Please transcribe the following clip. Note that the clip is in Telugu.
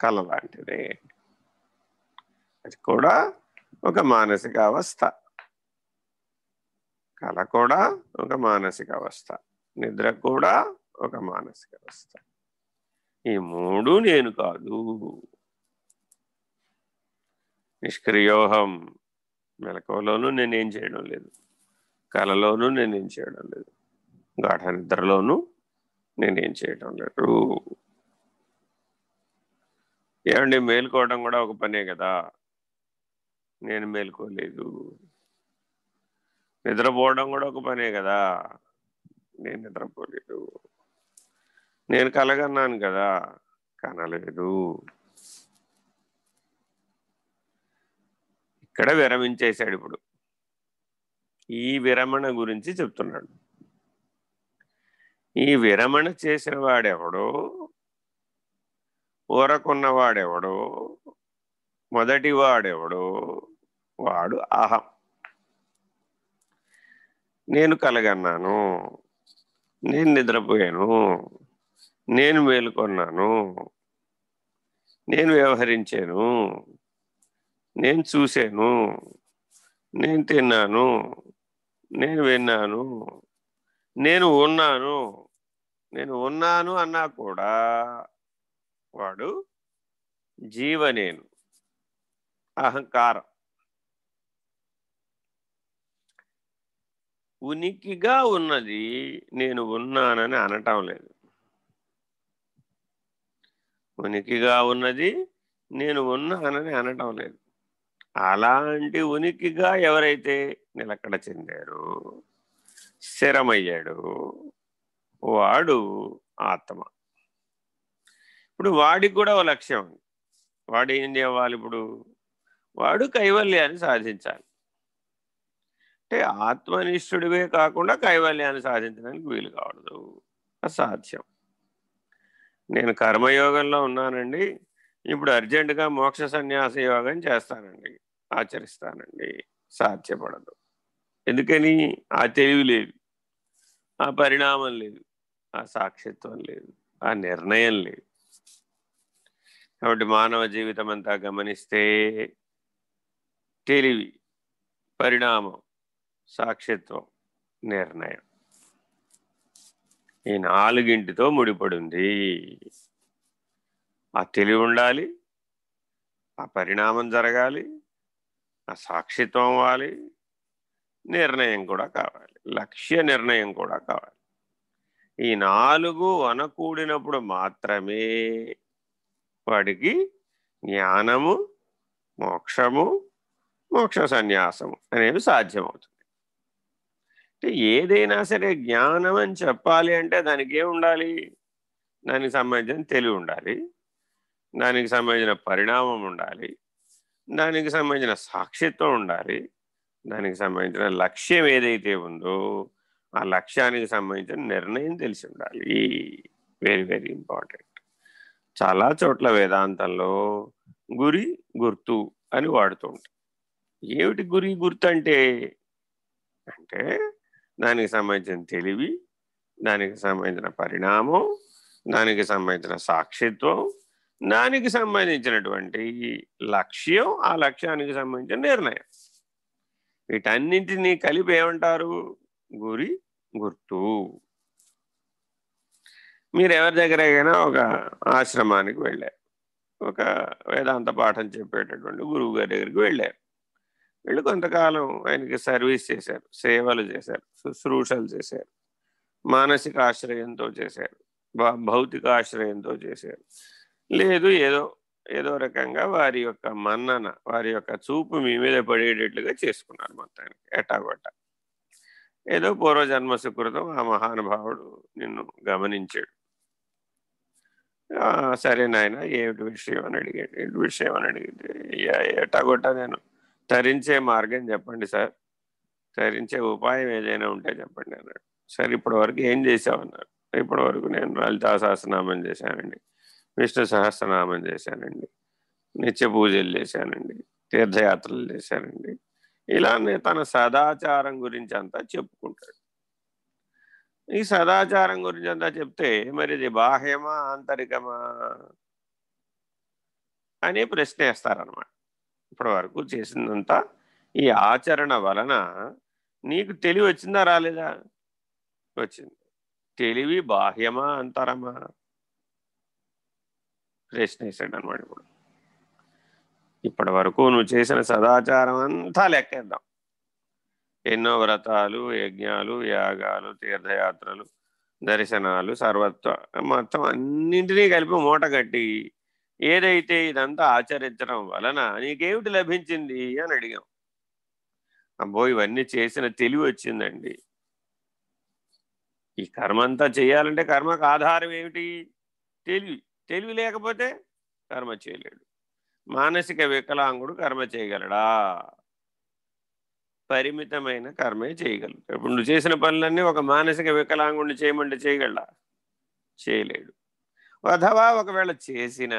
కళ లాంటిదే. అది కూడా ఒక మానసిక అవస్థ. కళ కూడా ఒక మానసిక అవస్థ. నిద్ర కూడా ఒక మానసిక అవస్థ. ఈ మూడు నేను కాదు. నిష్క్రియోహం. మెలకువలోనూ నేనేం చేయడం లేదు. కళలోనూ నేనేం చేయడం లేదు. గాఢ నిద్రలోనూ నేనేం చేయడం లేదు. ఏమండి మేలుకోవడం కూడా ఒక పనే కదా? నేను మేలుకోలేదు. నిద్రపోవడం కూడా ఒక పనే కదా? నేను నిద్రపోలేదు. నేను కలగన్నాను కదా? కనలేదు. ఇక్కడ విరమించేశాడు ఇప్పుడు. ఈ విరమణ గురించి చెప్తున్నాడు. ఈ విరమణ చేసిన వాడెవడో ఊరకున్నవాడెవడో మొదటి వాడెవడో వాడు అహం. నేను కలగన్నాను నేను నిద్రపోయాను నేను మేలుకొన్నాను నేను వ్యవహరించాను నేను చూశాను నేను తిన్నాను నేను విన్నాను నేను ఉన్నాను నేను ఉన్నాను అన్నా కూడా వాడు జీవనేను అహంకారం. ఉనికిగా ఉన్నది నేను ఉన్నానని అనటం లేదు. ఉనికిగా ఉన్నది నేను ఉన్నానని అనటం లేదు. అలాంటి ఉనికిగా ఎవరైతే నిలకడ చెందారో స్థిరమయ్యాడు వాడు ఆత్మ. ఇప్పుడు వాడికి కూడా ఓ లక్ష్యం ఉంది. వాడు ఏం చేయాలి ఇప్పుడు? వాడు కైవల్యాన్ని సాధించాలి. అంటే ఆత్మనిష్ఠుడివే కాకుండా కైవల్యాన్ని సాధించడానికి వీలు కావడదు. అసాధ్యం. నేను కర్మయోగంలో ఉన్నానండి. ఇప్పుడు అర్జెంటుగా మోక్ష సన్యాస యోగం చేస్తానండి. ఆచరిస్తానండి. సాధ్యపడదు. ఎందుకని? ఆ తెలివి లేదు. ఆ పరిణామం లేదు. ఆ సాక్షిత్వం లేదు. ఆ నిర్ణయం లేదు. కాబట్టి మానవ జీవితం అంతా గమనిస్తే తెలివి పరిణామం సాక్షిత్వం నిర్ణయం. ఈ నాలుగింటితో ముడిపడింది. ఆ తెలివి ఉండాలి ఆ పరిణామం జరగాలి ఆ సాక్షిత్వం అవ్వాలి నిర్ణయం కూడా కావాలి లక్ష్య నిర్ణయం కూడా కావాలి. ఈ నాలుగు అనకూడినప్పుడు మాత్రమే వాడికి జ్ఞానము మోక్షము మోక్ష సన్యాసము అనేవి సాధ్యమవుతుంది. అంటే ఏదైనా సరే జ్ఞానం అని చెప్పాలి అంటే దానికి ఉండాలి? దానికి సంబంధించిన తెలివి ఉండాలి. దానికి సంబంధించిన పరిణామం ఉండాలి. దానికి సంబంధించిన సాక్షిత్వం ఉండాలి. దానికి సంబంధించిన లక్ష్యం ఏదైతే ఉందో ఆ లక్ష్యానికి సంబంధించిన నిర్ణయం తెలిసి ఉండాలి. వెరీ వెరీ ఇంపార్టెంట్ చాలా చోట్ల వేదాంతంలో గురి గుర్తు అని వాడుతూ ఉంటాం ఏమిటి గురి గుర్తు అంటే? అంటే దానికి సంబంధించిన తెలివి దానికి సంబంధించిన పరిణామం దానికి సంబంధించిన సాక్షిత్వం దానికి సంబంధించినటువంటి లక్ష్యం ఆ లక్ష్యానికి సంబంధించిన నిర్ణయం. వీటన్నింటినీ కలిపి ఏమంటారు? గురి గుర్తు. మీరు ఎవరి దగ్గరైనా ఒక ఆశ్రమానికి వెళ్ళారు. ఒక వేదాంత పాఠం చెప్పేటటువంటి గురువు గారి దగ్గరికి వెళ్ళారు. వెళ్ళి కొంతకాలం ఆయనకి సర్వీస్ చేశారు సేవలు చేశారు శుశ్రూషలు చేశారు మానసిక ఆశ్రయంతో చేశారు భౌతిక ఆశ్రయంతో చేశారు. లేదు ఏదో ఏదో రకంగా వారి యొక్క మన్నన వారి యొక్క చూపు మీ మీద పడేటట్లుగా చేసుకున్నారు మొత్తానికి ఎటాగొట్ట ఏదో పూర్వజన్మ సుకృతం ఆ మహానుభావుడు నిన్ను గమనించాడు. సరే నాయన ఏమిటి విషయం అని అడిగాడు ఏంటి విషయం అని అడిగితే ఎట్టగొట్ట నేను? తరించే మార్గం చెప్పండి సార్. తరించే ఉపాయం ఏదైనా ఉంటే చెప్పండి అన్నాడు. సార్ ఇప్పటి వరకు ఏం చేసామన్నారు ఇప్పటి వరకు నేను లలితా సహస్రనామం చేశానండి. విష్ణు సహస్రనామం చేశానండి. నిత్య పూజలు చేశానండి. తీర్థయాత్రలు చేశానండి. ఇలానే తన సదాచారం గురించి అంతా చెప్పుకుంటాడు. ఈ సదాచారం గురించి అంతా చెప్తే మరి ఇది బాహ్యమా ఆంతరికమా అనే ప్రశ్న వేస్తారనమాట ఇప్పటి వరకు చేసిందంతా ఈ ఆచరణ వలన నీకు తెలివి వచ్చిందా రాలేదా? వచ్చింది. తెలివి బాహ్యమా అంతరమా? ప్రశ్న వేసాడు అనమాట ఇప్పుడు. ఇప్పటి వరకు నువ్వు చేసిన సదాచారం అంతా లెక్కేద్దాం. ఎన్నో వ్రతాలు యజ్ఞాలు యాగాలు తీర్థయాత్రలు దర్శనాలు సర్వత్వ మొత్తం అన్నింటినీ కలిపి మూట కట్టి ఏదైతే ఇదంతా ఆచరించడం వలన నీకేమిటి లభించింది అని అడిగాం. అబ్బో ఇవన్నీ చేసిన తెలివి వచ్చిందండి. ఈ కర్మ అంతా చేయాలంటే కర్మకు ఆధారం ఏమిటి? తెలివి. తెలివి లేకపోతే కర్మ చేయలేడు. మానసిక వికలాంగుడు కర్మ చేయగలడా? పరిమితమైన కర్మే చేయగలరు ఇప్పుడు నువ్వు చేసిన పనులన్నీ ఒక మానసిక వికలాంగుణ్ణి చేయమంటే చేయగలడా? చేయలేడు. అథవా ఒకవేళ చేసిన